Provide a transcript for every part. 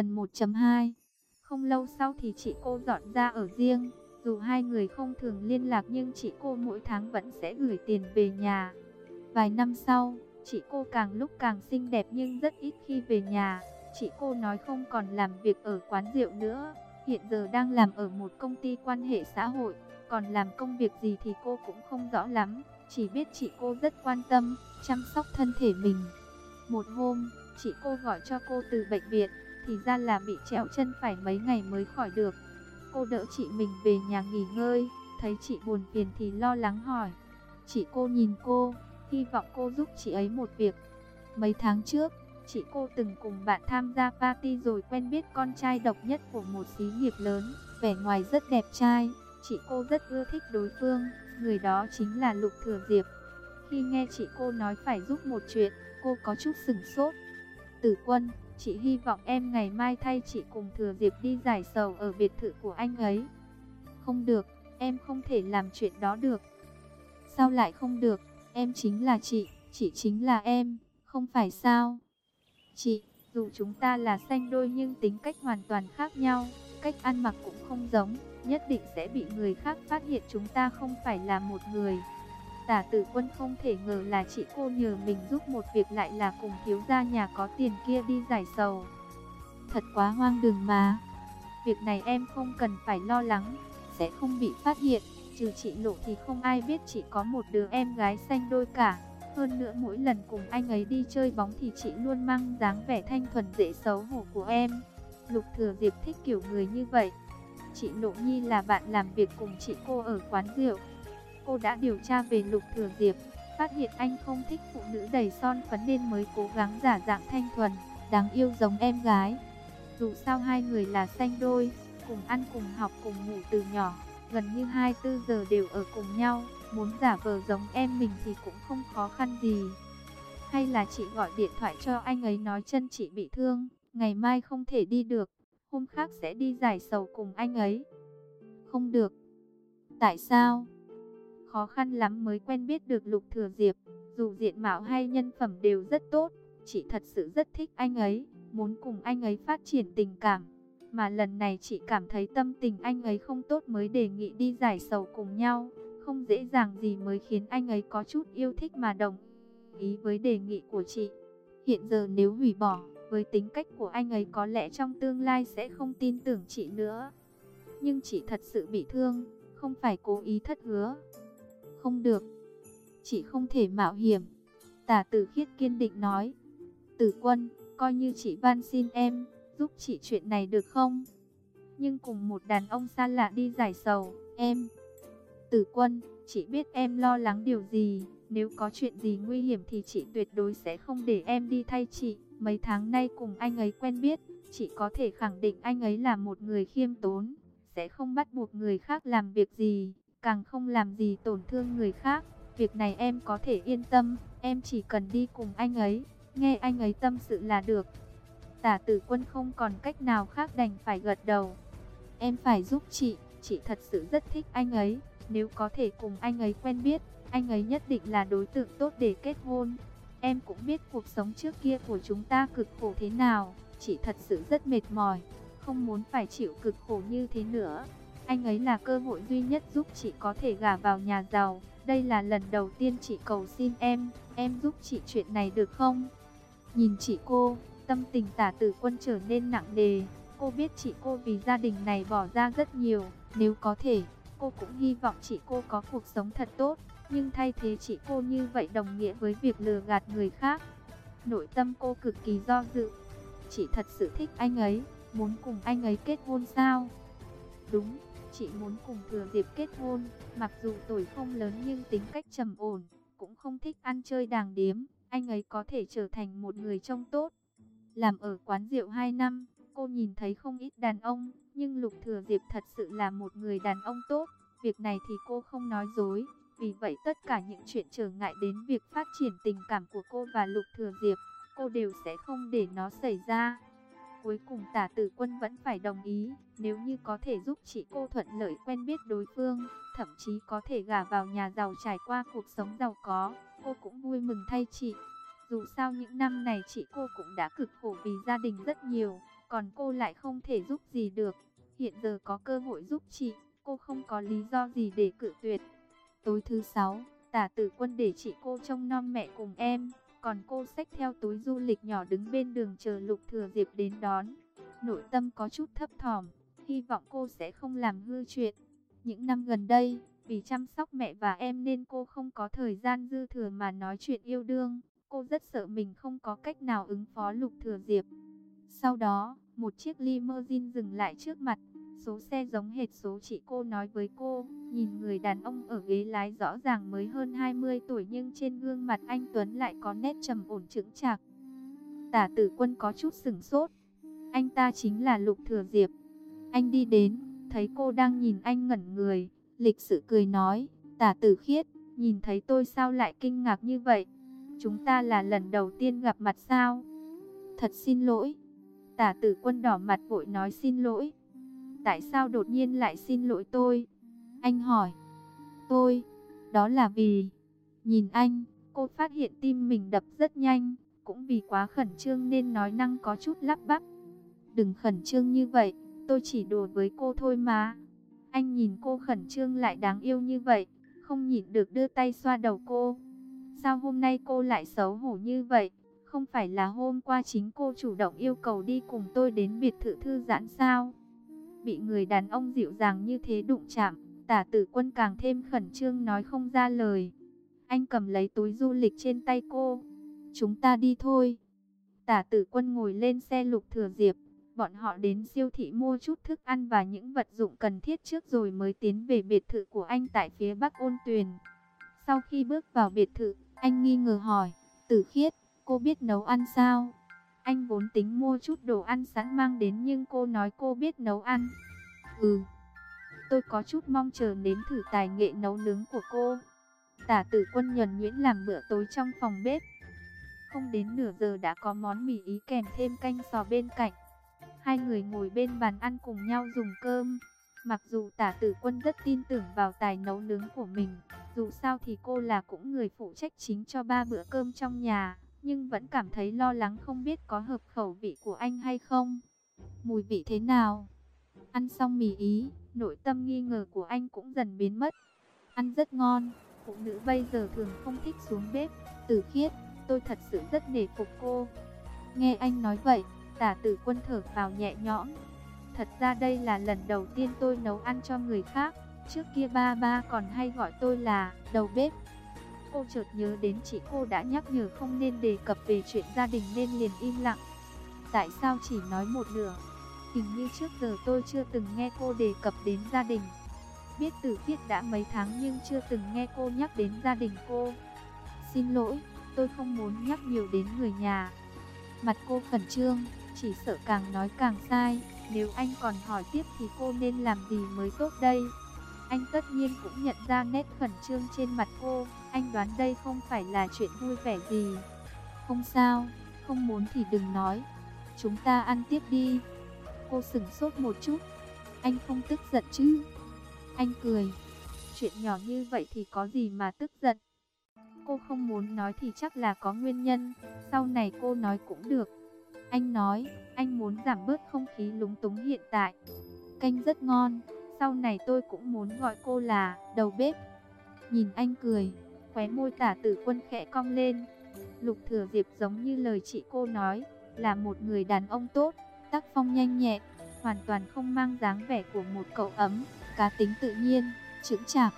Phần 1.2 Không lâu sau thì chị cô dọn ra ở riêng. Dù hai người không thường liên lạc nhưng chị cô mỗi tháng vẫn sẽ gửi tiền về nhà. Vài năm sau, chị cô càng lúc càng xinh đẹp nhưng rất ít khi về nhà. Chị cô nói không còn làm việc ở quán rượu nữa, hiện giờ đang làm ở một công ty quan hệ xã hội, còn làm công việc gì thì cô cũng không rõ lắm, chỉ biết chị cô rất quan tâm, chăm sóc thân thể mình. Một hôm, chị cô gọi cho cô từ bệnh viện, thì ra là bị trẹo chân phải mấy ngày mới khỏi được. Cô đỡ chị mình về nhà nghỉ ngơi, thấy chị buồn phiền thì lo lắng hỏi. Chị cô nhìn cô, hy vọng cô giúp chị ấy một việc. Mấy tháng trước, chị cô từng cùng bạn tham gia party rồi quen biết con trai độc nhất của một xí nghiệp lớn, vẻ ngoài rất đẹp trai. Chị cô rất ưa thích đối phương, người đó chính là Lục Thừa Diệp. Khi nghe chị cô nói phải giúp một chuyện, cô có chút sừng sốt. Tử quân, chị hy vọng em ngày mai thay chị cùng Thừa Diệp đi giải sầu ở biệt thự của anh ấy. Không được, em không thể làm chuyện đó được. Sao lại không được, em chính là chị, chị chính là em, không phải sao? Chị, dù chúng ta là xanh đôi nhưng tính cách hoàn toàn khác nhau, cách ăn mặc cũng không giống, nhất định sẽ bị người khác phát hiện chúng ta không phải là một người. Tả tử quân không thể ngờ là chị cô nhờ mình giúp một việc lại là cùng thiếu gia nhà có tiền kia đi giải sầu. Thật quá hoang đường mà. Việc này em không cần phải lo lắng, sẽ không bị phát hiện. Trừ chị lộ thì không ai biết chị có một đứa em gái xanh đôi cả. Hơn nữa mỗi lần cùng anh ấy đi chơi bóng thì chị luôn mang dáng vẻ thanh thuần dễ xấu hổ của em. Lục Thừa Diệp thích kiểu người như vậy. Chị Lộ Nhi là bạn làm việc cùng chị cô ở quán rượu. Cô đã điều tra về Lục Thừa Diệp, phát hiện anh không thích phụ nữ đầy son phấn nên mới cố gắng giả dạng thanh thuần, đáng yêu giống em gái. Dù sao hai người là xanh đôi, cùng ăn cùng học cùng ngủ từ nhỏ, gần như 24 giờ đều ở cùng nhau, muốn giả vờ giống em mình thì cũng không khó khăn gì. Hay là chị gọi điện thoại cho anh ấy nói chân chị bị thương, ngày mai không thể đi được, hôm khác sẽ đi giải sầu cùng anh ấy. Không được. Tại sao? Khó khăn lắm mới quen biết được Lục Thừa Diệp, dù diện mạo hay nhân phẩm đều rất tốt, chị thật sự rất thích anh ấy, muốn cùng anh ấy phát triển tình cảm. Mà lần này chị cảm thấy tâm tình anh ấy không tốt mới đề nghị đi giải sầu cùng nhau, không dễ dàng gì mới khiến anh ấy có chút yêu thích mà đồng ý với đề nghị của chị. Hiện giờ nếu hủy bỏ, với tính cách của anh ấy có lẽ trong tương lai sẽ không tin tưởng chị nữa. Nhưng chị thật sự bị thương, không phải cố ý thất hứa. Không được, chị không thể mạo hiểm. Tả tử khiết kiên định nói. Tử quân, coi như chị van xin em, giúp chị chuyện này được không? Nhưng cùng một đàn ông xa lạ đi giải sầu, em. Tử quân, chị biết em lo lắng điều gì, nếu có chuyện gì nguy hiểm thì chị tuyệt đối sẽ không để em đi thay chị. Mấy tháng nay cùng anh ấy quen biết, chị có thể khẳng định anh ấy là một người khiêm tốn, sẽ không bắt buộc người khác làm việc gì, càng không làm gì tổn thương người khác. Việc này em có thể yên tâm, em chỉ cần đi cùng anh ấy, nghe anh ấy tâm sự là được. Tả tử quân không còn cách nào khác đành phải gật đầu. Em phải giúp chị, chị thật sự rất thích anh ấy, nếu có thể cùng anh ấy quen biết, anh ấy nhất định là đối tượng tốt để kết hôn. Em cũng biết cuộc sống trước kia của chúng ta cực khổ thế nào, chị thật sự rất mệt mỏi, không muốn phải chịu cực khổ như thế nữa. Anh ấy là cơ hội duy nhất giúp chị có thể gả vào nhà giàu. Đây là lần đầu tiên chị cầu xin em, em giúp chị chuyện này được không? Nhìn chị cô, tâm tình tả tử quân trở nên nặng nề. Cô biết chị cô vì gia đình này bỏ ra rất nhiều, nếu có thể, cô cũng hy vọng chị cô có cuộc sống thật tốt. Nhưng thay thế chị cô như vậy đồng nghĩa với việc lừa gạt người khác. Nội tâm cô cực kỳ do dự. Chị thật sự thích anh ấy, muốn cùng anh ấy kết hôn sao? Đúng, chị muốn cùng Thừa Diệp kết hôn, mặc dù tuổi không lớn nhưng tính cách trầm ổn, cũng không thích ăn chơi đàng điếm, anh ấy có thể trở thành một người trông tốt. Làm ở quán rượu 2 năm, cô nhìn thấy không ít đàn ông, nhưng Lục Thừa Diệp thật sự là một người đàn ông tốt, việc này thì cô không nói dối. Vì vậy tất cả những chuyện trở ngại đến việc phát triển tình cảm của cô và Lục Thừa Diệp, cô đều sẽ không để nó xảy ra. Cuối cùng tả tử quân vẫn phải đồng ý, nếu như có thể giúp chị cô thuận lợi quen biết đối phương, thậm chí có thể gả vào nhà giàu trải qua cuộc sống giàu có, cô cũng vui mừng thay chị. Dù sao những năm này chị cô cũng đã cực khổ vì gia đình rất nhiều, còn cô lại không thể giúp gì được. Hiện giờ có cơ hội giúp chị, cô không có lý do gì để cự tuyệt. Tối thứ sáu, tả tử quân để chị cô trông nom mẹ cùng em, còn cô xách theo túi du lịch nhỏ đứng bên đường chờ Lục Thừa Diệp đến đón. Nội tâm có chút thấp thỏm, hy vọng cô sẽ không làm hư chuyện. Những năm gần đây, vì chăm sóc mẹ và em nên cô không có thời gian dư thừa mà nói chuyện yêu đương. Cô rất sợ mình không có cách nào ứng phó Lục Thừa Diệp. Sau đó, một chiếc limousine dừng lại trước mặt. Số xe giống hệt số chị cô nói với cô. Nhìn người đàn ông ở ghế lái rõ ràng mới hơn 20 tuổi nhưng trên gương mặt anh Tuấn lại có nét trầm ổn chững chạc. Tả tử quân có chút sửng sốt. Anh ta chính là Lục Thừa Diệp. Anh đi đến, thấy cô đang nhìn anh ngẩn người. Lịch sự cười nói, tả tử khiết, nhìn thấy tôi sao lại kinh ngạc như vậy? Chúng ta là lần đầu tiên gặp mặt sao? Thật xin lỗi. Tả tử quân đỏ mặt vội nói xin lỗi. Tại sao đột nhiên lại xin lỗi tôi? Anh hỏi. Tôi, đó là vì... Nhìn anh, cô phát hiện tim mình đập rất nhanh. Cũng vì quá khẩn trương nên nói năng có chút lắp bắp. Đừng khẩn trương như vậy, tôi chỉ đùa với cô thôi mà. Anh nhìn cô khẩn trương lại đáng yêu như vậy, không nhịn được đưa tay xoa đầu cô. Sao hôm nay cô lại xấu hổ như vậy? Không phải là hôm qua chính cô chủ động yêu cầu đi cùng tôi đến biệt thự thư giãn sao? Bị người đàn ông dịu dàng như thế đụng chạm, tả tử quân càng thêm khẩn trương nói không ra lời. Anh cầm lấy túi du lịch trên tay cô. Chúng ta đi thôi. Tả tử quân ngồi lên xe lục thừa diệp. Bọn họ đến siêu thị mua chút thức ăn và những vật dụng cần thiết trước rồi mới tiến về biệt thự của anh tại phía bắc ôn tuyền. Sau khi bước vào biệt thự, anh nghi ngờ hỏi, tử khiết, cô biết nấu ăn sao? Anh vốn tính mua chút đồ ăn sẵn mang đến nhưng cô nói cô biết nấu ăn. Ừ, tôi có chút mong chờ nếm thử tài nghệ nấu nướng của cô. Tả tử quân nhuần nhuyễn làm bữa tối trong phòng bếp. Không đến nửa giờ đã có món mì ý kèm thêm canh sò bên cạnh. Hai người ngồi bên bàn ăn cùng nhau dùng cơm. Mặc dù tả tử quân rất tin tưởng vào tài nấu nướng của mình, dù sao thì cô là cũng người phụ trách chính cho ba bữa cơm trong nhà, nhưng vẫn cảm thấy lo lắng không biết có hợp khẩu vị của anh hay không. Mùi vị thế nào? Ăn xong mì ý, nội tâm nghi ngờ của anh cũng dần biến mất. Ăn rất ngon, phụ nữ bây giờ thường không thích xuống bếp. Tử khiết, tôi thật sự rất nể phục cô. Nghe anh nói vậy, tả tử quân thở vào nhẹ nhõm. Thật ra đây là lần đầu tiên tôi nấu ăn cho người khác. Trước kia ba ba còn hay gọi tôi là đầu bếp. Cô chợt nhớ đến chị cô đã nhắc nhở không nên đề cập về chuyện gia đình nên liền im lặng. Tại sao chỉ nói một nửa? Hình như trước giờ tôi chưa từng nghe cô đề cập đến gia đình. Biết từ viết đã mấy tháng nhưng chưa từng nghe cô nhắc đến gia đình cô. Xin lỗi, tôi không muốn nhắc nhiều đến người nhà. Mặt cô khẩn trương, chỉ sợ càng nói càng sai. Nếu anh còn hỏi tiếp thì cô nên làm gì mới tốt đây? Anh tất nhiên cũng nhận ra nét khẩn trương trên mặt cô. Anh đoán đây không phải là chuyện vui vẻ gì. Không sao, không muốn thì đừng nói. Chúng ta ăn tiếp đi. Cô sửng sốt một chút. Anh không tức giận chứ? Anh cười. Chuyện nhỏ như vậy thì có gì mà tức giận? Cô không muốn nói thì chắc là có nguyên nhân. Sau này cô nói cũng được. Anh nói, anh muốn giảm bớt không khí lúng túng hiện tại. Canh rất ngon, sau này tôi cũng muốn gọi cô là đầu bếp. Nhìn anh cười, khóe môi tả tử quân khẽ cong lên. Lục thừa diệp giống như lời chị cô nói, là một người đàn ông tốt, tác phong nhanh nhẹn, hoàn toàn không mang dáng vẻ của một cậu ấm, cá tính tự nhiên, trưởng chạc.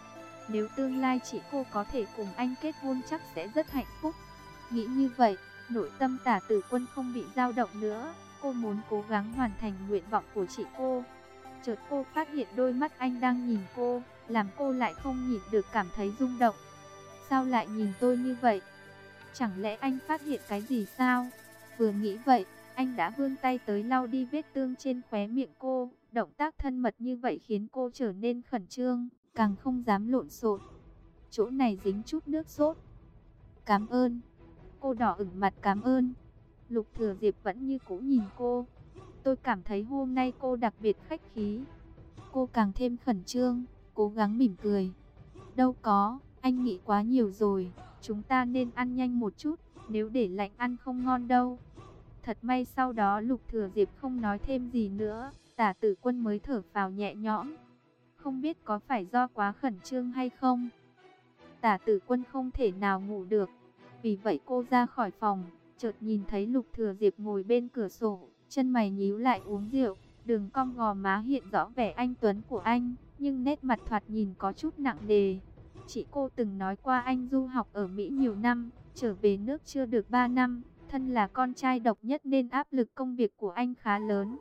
Nếu tương lai chị cô có thể cùng anh kết hôn chắc sẽ rất hạnh phúc. Nghĩ như vậy, nội tâm tả tử quân không bị dao động nữa. Cô muốn cố gắng hoàn thành nguyện vọng của chị cô. Chợt cô phát hiện đôi mắt anh đang nhìn cô, làm cô lại không nhịn được cảm thấy rung động. Sao lại nhìn tôi như vậy? Chẳng lẽ anh phát hiện cái gì sao? Vừa nghĩ vậy, anh đã vươn tay tới lau đi vết tương trên khóe miệng cô. Động tác thân mật như vậy khiến cô trở nên khẩn trương, càng không dám lộn xộn. Chỗ này dính chút nước sốt. Cảm ơn. Cô đỏ ửng mặt cảm ơn. Lục Thừa Diệp vẫn như cũ nhìn cô. Tôi cảm thấy hôm nay cô đặc biệt khách khí. Cô càng thêm khẩn trương, cố gắng mỉm cười. Đâu có, anh nghĩ quá nhiều rồi. Chúng ta nên ăn nhanh một chút, nếu để lạnh ăn không ngon đâu. Thật may sau đó Lục Thừa Diệp không nói thêm gì nữa, tả tử quân mới thở phào nhẹ nhõm. Không biết có phải do quá khẩn trương hay không? Tả tử quân không thể nào ngủ được. Vì vậy cô ra khỏi phòng, chợt nhìn thấy Lục Thừa Diệp ngồi bên cửa sổ, chân mày nhíu lại uống rượu, đường cong gò má hiện rõ vẻ anh tuấn của anh, nhưng nét mặt thoạt nhìn có chút nặng đề Chị cô từng nói qua anh du học ở Mỹ nhiều năm, trở về nước chưa được 3 năm, thân là con trai độc nhất nên áp lực công việc của anh khá lớn.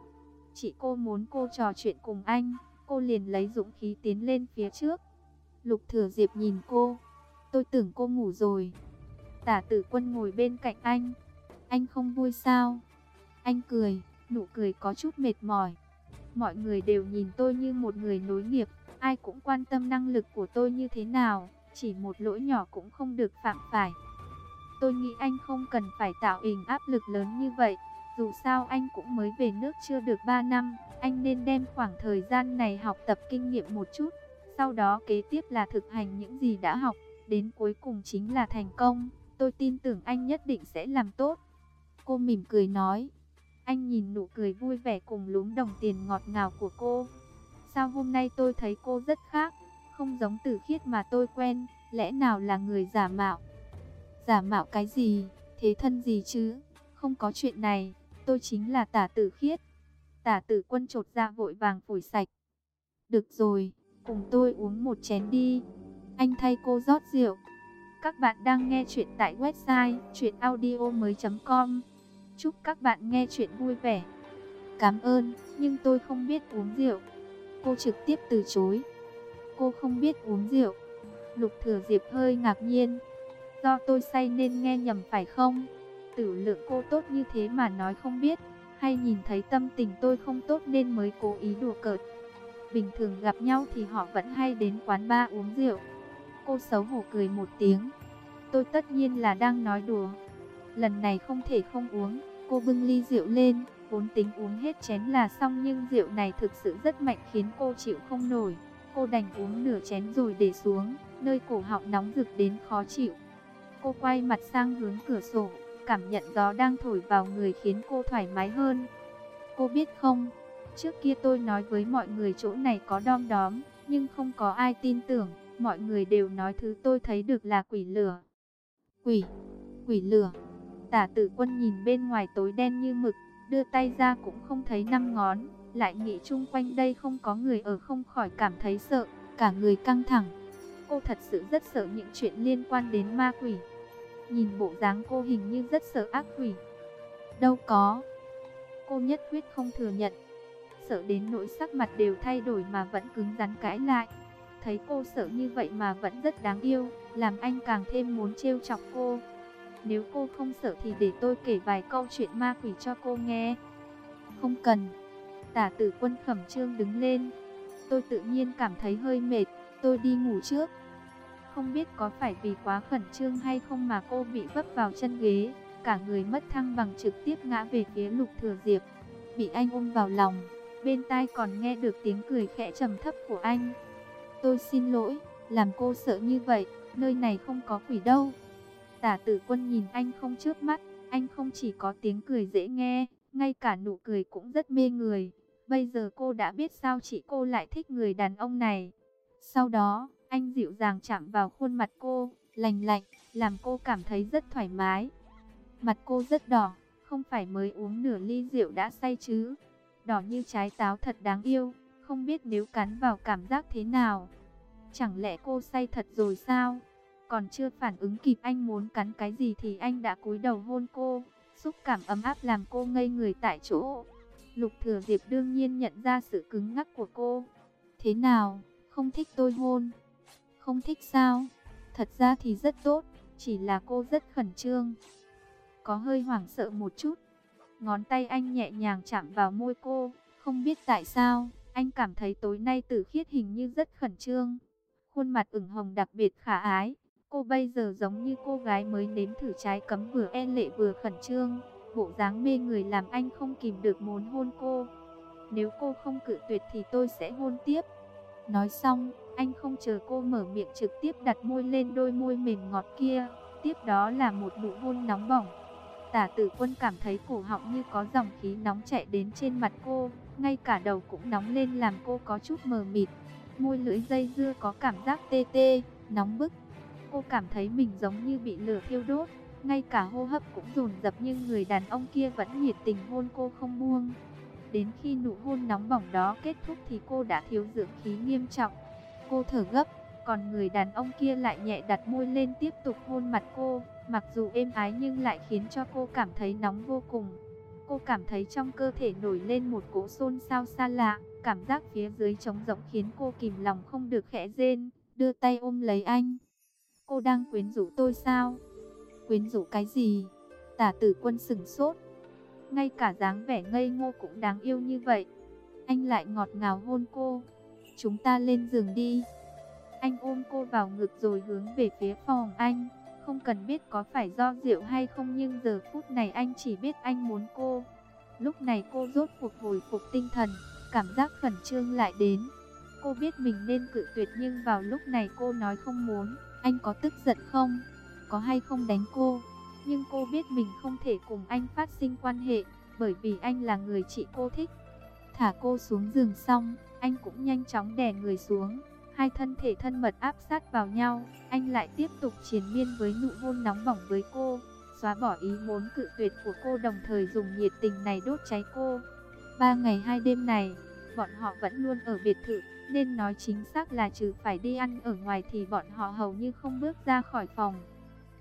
Chị cô muốn cô trò chuyện cùng anh, cô liền lấy dũng khí tiến lên phía trước. Lục Thừa Diệp nhìn cô, tôi tưởng cô ngủ rồi. Tả tử quân ngồi bên cạnh anh, anh không vui sao? Anh cười, nụ cười có chút mệt mỏi. Mọi người đều nhìn tôi như một người nối nghiệp, ai cũng quan tâm năng lực của tôi như thế nào, chỉ một lỗi nhỏ cũng không được phạm phải. Tôi nghĩ anh không cần phải tạo hình áp lực lớn như vậy, dù sao anh cũng mới về nước chưa được 3 năm, anh nên đem khoảng thời gian này học tập kinh nghiệm một chút, sau đó kế tiếp là thực hành những gì đã học, đến cuối cùng chính là thành công, tôi tin tưởng anh nhất định sẽ làm tốt. Cô mỉm cười nói. Anh nhìn nụ cười vui vẻ cùng lúm đồng tiền ngọt ngào của cô. Sao hôm nay tôi thấy cô rất khác, không giống tử khiết mà tôi quen, lẽ nào là người giả mạo? Giả mạo cái gì, thế thân gì chứ? Không có chuyện này, tôi chính là tả tử khiết. Tả tử quân trột ra vội vàng phủi sạch. Được rồi, cùng tôi uống một chén đi. Anh thay cô rót rượu. Các bạn đang nghe chuyện tại website chuyenaudio.com Chúc các bạn nghe chuyện vui vẻ. Cảm ơn, nhưng tôi không biết uống rượu. Cô trực tiếp từ chối. Cô không biết uống rượu. Lục thừa diệp hơi ngạc nhiên. Do tôi say nên nghe nhầm phải không? Tử lượng cô tốt như thế mà nói không biết. Hay nhìn thấy tâm tình tôi không tốt nên mới cố ý đùa cợt. Bình thường gặp nhau thì họ vẫn hay đến quán bar uống rượu. Cô xấu hổ cười một tiếng. Tôi tất nhiên là đang nói đùa. Lần này không thể không uống. Cô bưng ly rượu lên, vốn tính uống hết chén là xong nhưng rượu này thực sự rất mạnh khiến cô chịu không nổi. Cô đành uống nửa chén rồi để xuống, nơi cổ họng nóng rực đến khó chịu. Cô quay mặt sang hướng cửa sổ, cảm nhận gió đang thổi vào người khiến cô thoải mái hơn. Cô biết không, trước kia tôi nói với mọi người chỗ này có đom đóm, nhưng không có ai tin tưởng, mọi người đều nói thứ tôi thấy được là quỷ lửa. Quỷ, quỷ lửa. Tả tử quân nhìn bên ngoài tối đen như mực, đưa tay ra cũng không thấy năm ngón, lại nghĩ chung quanh đây không có người ở không khỏi cảm thấy sợ, cả người căng thẳng. Cô thật sự rất sợ những chuyện liên quan đến ma quỷ. Nhìn bộ dáng cô hình như rất sợ ác quỷ. Đâu có. Cô nhất quyết không thừa nhận. Sợ đến nỗi sắc mặt đều thay đổi mà vẫn cứng rắn cãi lại. Thấy cô sợ như vậy mà vẫn rất đáng yêu, làm anh càng thêm muốn trêu chọc cô. Nếu cô không sợ thì để tôi kể vài câu chuyện ma quỷ cho cô nghe. Không cần. Tả tử quân khẩm trương đứng lên. Tôi tự nhiên cảm thấy hơi mệt, tôi đi ngủ trước. Không biết có phải vì quá khẩn trương hay không mà cô bị vấp vào chân ghế, cả người mất thăng bằng trực tiếp ngã về phía lục thừa diệp. Bị anh ôm vào lòng, bên tai còn nghe được tiếng cười khẽ trầm thấp của anh. Tôi xin lỗi, làm cô sợ như vậy, nơi này không có quỷ đâu. Tả tử quân nhìn anh không trước mắt, anh không chỉ có tiếng cười dễ nghe, ngay cả nụ cười cũng rất mê người. Bây giờ cô đã biết sao chị cô lại thích người đàn ông này. Sau đó, anh dịu dàng chạm vào khuôn mặt cô, lành lạnh, làm cô cảm thấy rất thoải mái. Mặt cô rất đỏ, không phải mới uống nửa ly rượu đã say chứ. Đỏ như trái táo thật đáng yêu, không biết nếu cắn vào cảm giác thế nào. Chẳng lẽ cô say thật rồi sao? Còn chưa phản ứng kịp anh muốn cắn cái gì thì anh đã cúi đầu hôn cô. Xúc cảm ấm áp làm cô ngây người tại chỗ. Lục thừa diệp đương nhiên nhận ra sự cứng ngắc của cô. Thế nào, không thích tôi hôn? Không thích sao? Thật ra thì rất tốt, chỉ là cô rất khẩn trương. Có hơi hoảng sợ một chút. Ngón tay anh nhẹ nhàng chạm vào môi cô, không biết tại sao, anh cảm thấy tối nay tử khiết hình như rất khẩn trương. Khuôn mặt ửng hồng đặc biệt khả ái, Cô bây giờ giống như cô gái mới nếm thử trái cấm vừa e lệ vừa khẩn trương. Bộ dáng mê người làm anh không kìm được muốn hôn cô. Nếu cô không cự tuyệt thì tôi sẽ hôn tiếp. Nói xong, anh không chờ cô mở miệng trực tiếp đặt môi lên đôi môi mềm ngọt kia. Tiếp đó là một nụ hôn nóng bỏng. Tả tử quân cảm thấy cổ họng như có dòng khí nóng chạy đến trên mặt cô, ngay cả đầu cũng nóng lên làm cô có chút mờ mịt. Môi lưỡi dây dưa có cảm giác tê tê, nóng bức. Cô cảm thấy mình giống như bị lửa thiêu đốt, ngay cả hô hấp cũng dồn dập nhưng người đàn ông kia vẫn nhiệt tình hôn cô không buông. Đến khi nụ hôn nóng bỏng đó kết thúc thì cô đã thiếu dưỡng khí nghiêm trọng. Cô thở gấp, còn người đàn ông kia lại nhẹ đặt môi lên tiếp tục hôn mặt cô, mặc dù êm ái nhưng lại khiến cho cô cảm thấy nóng vô cùng. Cô cảm thấy trong cơ thể nổi lên một cỗ xôn xao xa lạ, cảm giác phía dưới trống rỗng khiến cô kìm lòng không được khẽ rên, đưa tay ôm lấy anh. Cô đang quyến rũ tôi sao? Quyến rũ cái gì? Tả tử quân sừng sốt. Ngay cả dáng vẻ ngây ngô cũng đáng yêu như vậy. Anh lại ngọt ngào hôn cô. Chúng ta lên giường đi. Anh ôm cô vào ngực rồi hướng về phía phòng anh. Không cần biết có phải do rượu hay không nhưng giờ phút này anh chỉ biết anh muốn cô. Lúc này cô rốt cuộc hồi phục tinh thần, cảm giác khẩn trương lại đến. Cô biết mình nên cự tuyệt nhưng vào lúc này cô nói không muốn. Anh có tức giận không? Có hay không đánh cô? Nhưng cô biết mình không thể cùng anh phát sinh quan hệ, bởi vì anh là người chị cô thích. Thả cô xuống giường xong, anh cũng nhanh chóng đè người xuống. Hai thân thể thân mật áp sát vào nhau, anh lại tiếp tục chiến miên với nụ hôn nóng bỏng với cô, xóa bỏ ý muốn cự tuyệt của cô đồng thời dùng nhiệt tình này đốt cháy cô. Ba ngày hai đêm này, bọn họ vẫn luôn ở biệt thự, nên nói chính xác là trừ phải đi ăn ở ngoài thì bọn họ hầu như không bước ra khỏi phòng.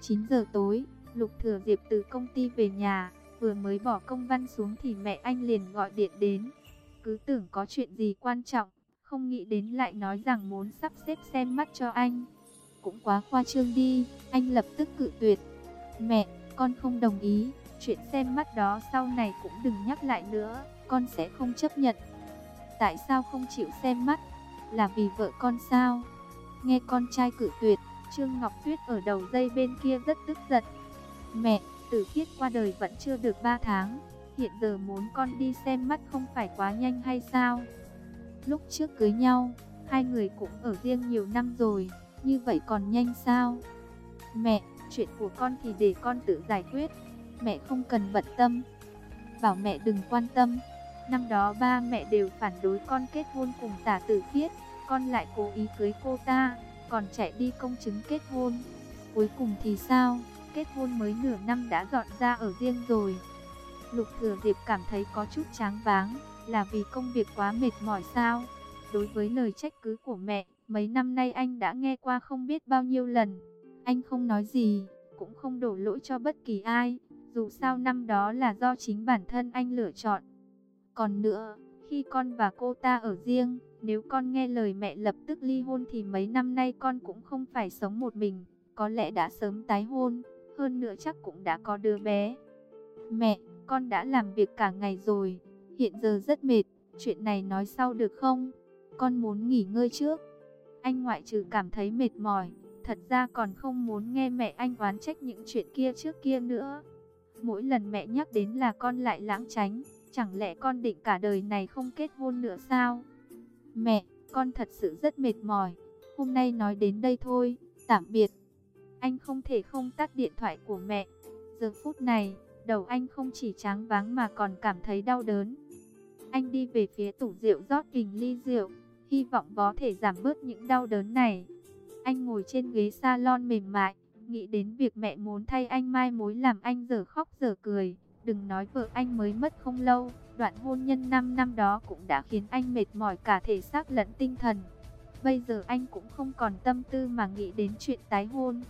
9 giờ tối, Lục Thừa Diệp từ công ty về nhà, vừa mới bỏ công văn xuống thì mẹ anh liền gọi điện đến. Cứ tưởng có chuyện gì quan trọng, không nghĩ đến lại nói rằng muốn sắp xếp xem mắt cho anh. Cũng quá khoa trương đi, anh lập tức cự tuyệt. Mẹ, con không đồng ý, chuyện xem mắt đó sau này cũng đừng nhắc lại nữa, con sẽ không chấp nhận. Tại sao không chịu xem mắt? Là vì vợ con sao? Nghe con trai cự tuyệt, Trương Ngọc Tuyết ở đầu dây bên kia rất tức giận. Mẹ, tử khiết qua đời vẫn chưa được 3 tháng, hiện giờ muốn con đi xem mắt không phải quá nhanh hay sao? Lúc trước cưới nhau, hai người cũng ở riêng nhiều năm rồi, như vậy còn nhanh sao? Mẹ, chuyện của con thì để con tự giải quyết, mẹ không cần bận tâm. Bảo mẹ đừng quan tâm, năm đó ba mẹ đều phản đối con kết hôn cùng tả tử khiết, con lại cố ý cưới cô ta, còn chạy đi công chứng kết hôn. Cuối cùng thì sao? Kết hôn mới nửa năm đã dọn ra ở riêng rồi. Lục Thừa Diệp cảm thấy có chút tráng váng, là vì công việc quá mệt mỏi sao? Đối với lời trách cứ của mẹ, mấy năm nay anh đã nghe qua không biết bao nhiêu lần. Anh không nói gì, cũng không đổ lỗi cho bất kỳ ai, dù sao năm đó là do chính bản thân anh lựa chọn. Còn nữa, khi con và cô ta ở riêng, nếu con nghe lời mẹ lập tức ly hôn thì mấy năm nay con cũng không phải sống một mình, có lẽ đã sớm tái hôn, hơn nữa chắc cũng đã có đứa bé. Mẹ, con đã làm việc cả ngày rồi, hiện giờ rất mệt, chuyện này nói sau được không? Con muốn nghỉ ngơi trước. Anh ngoại trừ cảm thấy mệt mỏi, thật ra còn không muốn nghe mẹ anh oán trách những chuyện kia trước kia nữa. Mỗi lần mẹ nhắc đến là con lại lãng tránh, chẳng lẽ con định cả đời này không kết hôn nữa sao? Mẹ, con thật sự rất mệt mỏi, hôm nay nói đến đây thôi, tạm biệt. Anh không thể không tắt điện thoại của mẹ. Giờ phút này, đầu anh không chỉ tráng váng mà còn cảm thấy đau đớn. Anh đi về phía tủ rượu rót kình ly rượu, hy vọng có thể giảm bớt những đau đớn này. Anh ngồi trên ghế salon mềm mại, nghĩ đến việc mẹ muốn thay anh mai mối làm anh giờ khóc giờ cười. Đừng nói vợ anh mới mất không lâu, đoạn hôn nhân 5 năm đó cũng đã khiến anh mệt mỏi cả thể xác lẫn tinh thần. Bây giờ anh cũng không còn tâm tư mà nghĩ đến chuyện tái hôn.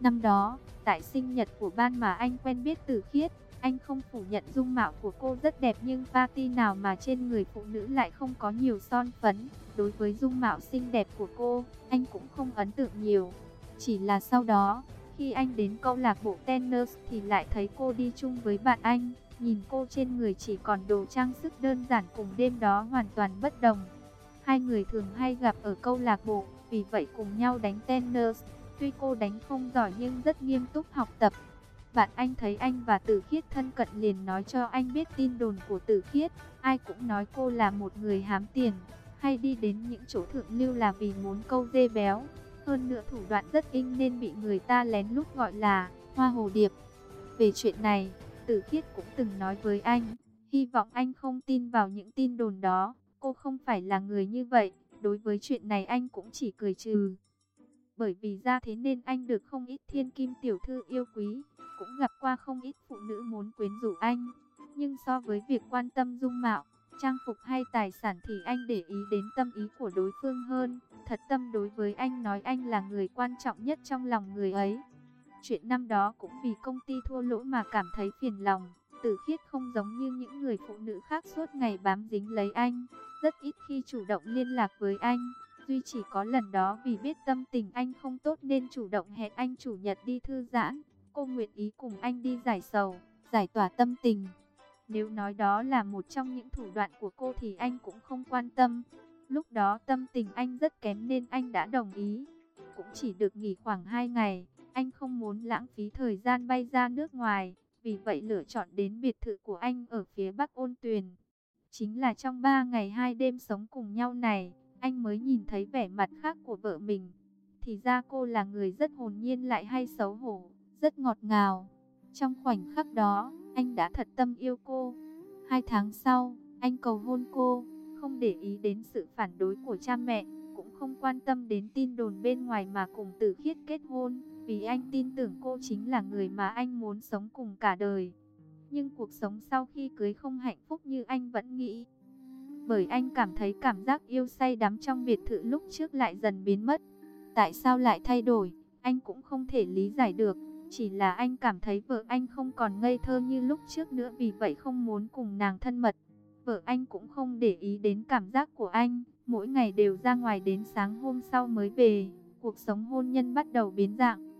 Năm đó, tại sinh nhật của ban mà anh quen biết Tử Khiết, anh không phủ nhận dung mạo của cô rất đẹp nhưng party nào mà trên người phụ nữ lại không có nhiều son phấn. Đối với dung mạo xinh đẹp của cô, anh cũng không ấn tượng nhiều. Chỉ là sau đó, khi anh đến câu lạc bộ tennis thì lại thấy cô đi chung với bạn anh. Nhìn cô trên người chỉ còn đồ trang sức đơn giản cùng đêm đó hoàn toàn bất đồng. Hai người thường hay gặp ở câu lạc bộ, vì vậy cùng nhau đánh tennis. Tuy cô đánh không giỏi nhưng rất nghiêm túc học tập. Bạn anh thấy anh và Tử Khiết thân cận liền nói cho anh biết tin đồn của Tử Khiết. Ai cũng nói cô là một người hám tiền, hay đi đến những chỗ thượng lưu là vì muốn câu dê béo. Hơn nữa thủ đoạn rất in nên bị người ta lén lút gọi là hoa hồ điệp. Về chuyện này, Tử Khiết cũng từng nói với anh, hy vọng anh không tin vào những tin đồn đó. Cô không phải là người như vậy, đối với chuyện này anh cũng chỉ cười trừ. Bởi vì ra thế nên anh được không ít thiên kim tiểu thư yêu quý, cũng gặp qua không ít phụ nữ muốn quyến rũ anh. Nhưng so với việc quan tâm dung mạo, trang phục hay tài sản thì anh để ý đến tâm ý của đối phương hơn. Thật tâm đối với anh nói anh là người quan trọng nhất trong lòng người ấy. Chuyện năm đó cũng vì công ty thua lỗ mà cảm thấy phiền lòng. Tử khiết không giống như những người phụ nữ khác suốt ngày bám dính lấy anh. Rất ít khi chủ động liên lạc với anh. Duy chỉ có lần đó vì biết tâm tình anh không tốt nên chủ động hẹn anh chủ nhật đi thư giãn. Cô nguyện ý cùng anh đi giải sầu, giải tỏa tâm tình. Nếu nói đó là một trong những thủ đoạn của cô thì anh cũng không quan tâm. Lúc đó tâm tình anh rất kém nên anh đã đồng ý. Cũng chỉ được nghỉ khoảng 2 ngày, anh không muốn lãng phí thời gian bay ra nước ngoài. Vì vậy lựa chọn đến biệt thự của anh ở phía bắc ôn tuyền. Chính là trong 3 ngày 2 đêm sống cùng nhau này, anh mới nhìn thấy vẻ mặt khác của vợ mình. Thì ra cô là người rất hồn nhiên lại hay xấu hổ, rất ngọt ngào. Trong khoảnh khắc đó, anh đã thật tâm yêu cô. Hai tháng sau, anh cầu hôn cô, không để ý đến sự phản đối của cha mẹ, cũng không quan tâm đến tin đồn bên ngoài mà cùng tử khiết kết hôn, vì anh tin tưởng cô chính là người mà anh muốn sống cùng cả đời. Nhưng cuộc sống sau khi cưới không hạnh phúc như anh vẫn nghĩ. Bởi anh cảm thấy cảm giác yêu say đắm trong biệt thự lúc trước lại dần biến mất. Tại sao lại thay đổi, anh cũng không thể lý giải được. Chỉ là anh cảm thấy vợ anh không còn ngây thơ như lúc trước nữa vì vậy không muốn cùng nàng thân mật. Vợ anh cũng không để ý đến cảm giác của anh, mỗi ngày đều ra ngoài đến sáng hôm sau mới về. Cuộc sống hôn nhân bắt đầu biến dạng.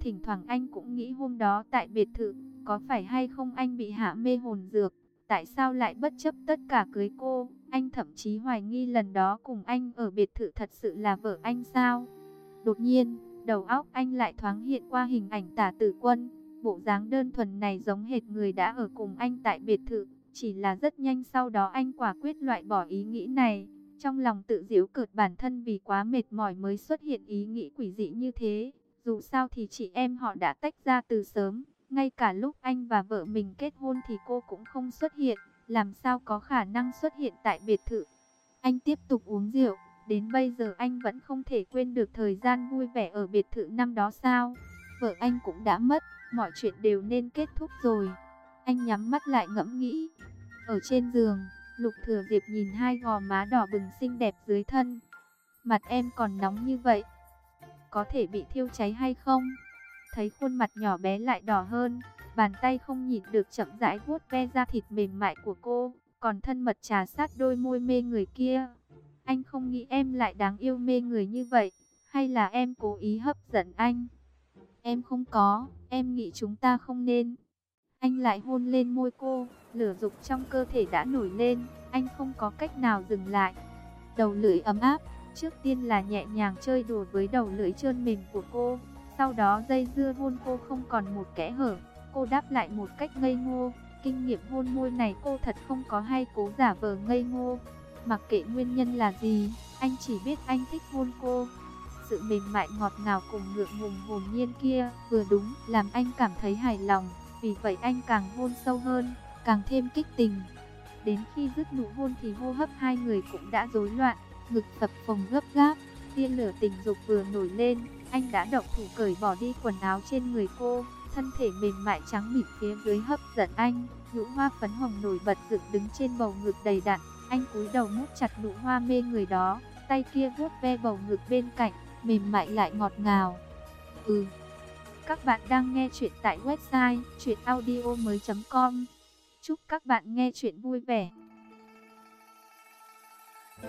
Thỉnh thoảng anh cũng nghĩ hôm đó tại biệt thự, có phải hay không anh bị hạ mê hồn dược, tại sao lại bất chấp tất cả cưới cô. Anh thậm chí hoài nghi lần đó cùng anh ở biệt thự thật sự là vợ anh sao. Đột nhiên, đầu óc anh lại thoáng hiện qua hình ảnh tả tử quân. Bộ dáng đơn thuần này giống hệt người đã ở cùng anh tại biệt thự. Chỉ là rất nhanh sau đó anh quả quyết loại bỏ ý nghĩ này. Trong lòng tự giễu cợt bản thân vì quá mệt mỏi mới xuất hiện ý nghĩ quỷ dị như thế. Dù sao thì chị em họ đã tách ra từ sớm. Ngay cả lúc anh và vợ mình kết hôn thì cô cũng không xuất hiện. Làm sao có khả năng xuất hiện tại biệt thự. Anh tiếp tục uống rượu. Đến bây giờ anh vẫn không thể quên được thời gian vui vẻ ở biệt thự năm đó sao. Vợ anh cũng đã mất. Mọi chuyện đều nên kết thúc rồi. Anh nhắm mắt lại ngẫm nghĩ. Ở trên giường, Lục Thừa Diệp nhìn hai gò má đỏ bừng xinh đẹp dưới thân. Mặt em còn nóng như vậy. Có thể bị thiêu cháy hay không? Thấy khuôn mặt nhỏ bé lại đỏ hơn, bàn tay không nhịn được chậm rãi vuốt ve da thịt mềm mại của cô, còn thân mật trà sát đôi môi mê người kia. Anh không nghĩ em lại đáng yêu mê người như vậy, hay là em cố ý hấp dẫn anh? Em không có, em nghĩ chúng ta không nên. Anh lại hôn lên môi cô, lửa dục trong cơ thể đã nổi lên, anh không có cách nào dừng lại. Đầu lưỡi ấm áp, trước tiên là nhẹ nhàng chơi đùa với đầu lưỡi trơn mềm của cô, sau đó dây dưa hôn cô không còn một kẽ hở, cô đáp lại một cách ngây ngô. Kinh nghiệm hôn môi này cô thật không có hay cố giả vờ ngây ngô. Mặc kệ nguyên nhân là gì, anh chỉ biết anh thích hôn cô. Sự mềm mại ngọt ngào cùng ngượng ngùng hồn nhiên kia vừa đúng làm anh cảm thấy hài lòng. Vì vậy anh càng hôn sâu hơn, càng thêm kích tình. Đến khi dứt nụ hôn thì hô hấp hai người cũng đã rối loạn, ngực tập phồng gấp gáp, tia lửa tình dục vừa nổi lên, anh đã động thủ cởi bỏ đi quần áo trên người cô, thân thể mềm mại trắng mịn phía dưới hấp dẫn anh, nhũ hoa phấn hồng nổi bật dựng đứng trên bầu ngực đầy đặn, anh cúi đầu mút chặt nụ hoa mê người đó, tay kia vuốt ve bầu ngực bên cạnh, mềm mại lại ngọt ngào. Ừ. Các bạn đang nghe chuyện tại website chuyenaudio.com Chúc các bạn nghe chuyện vui vẻ.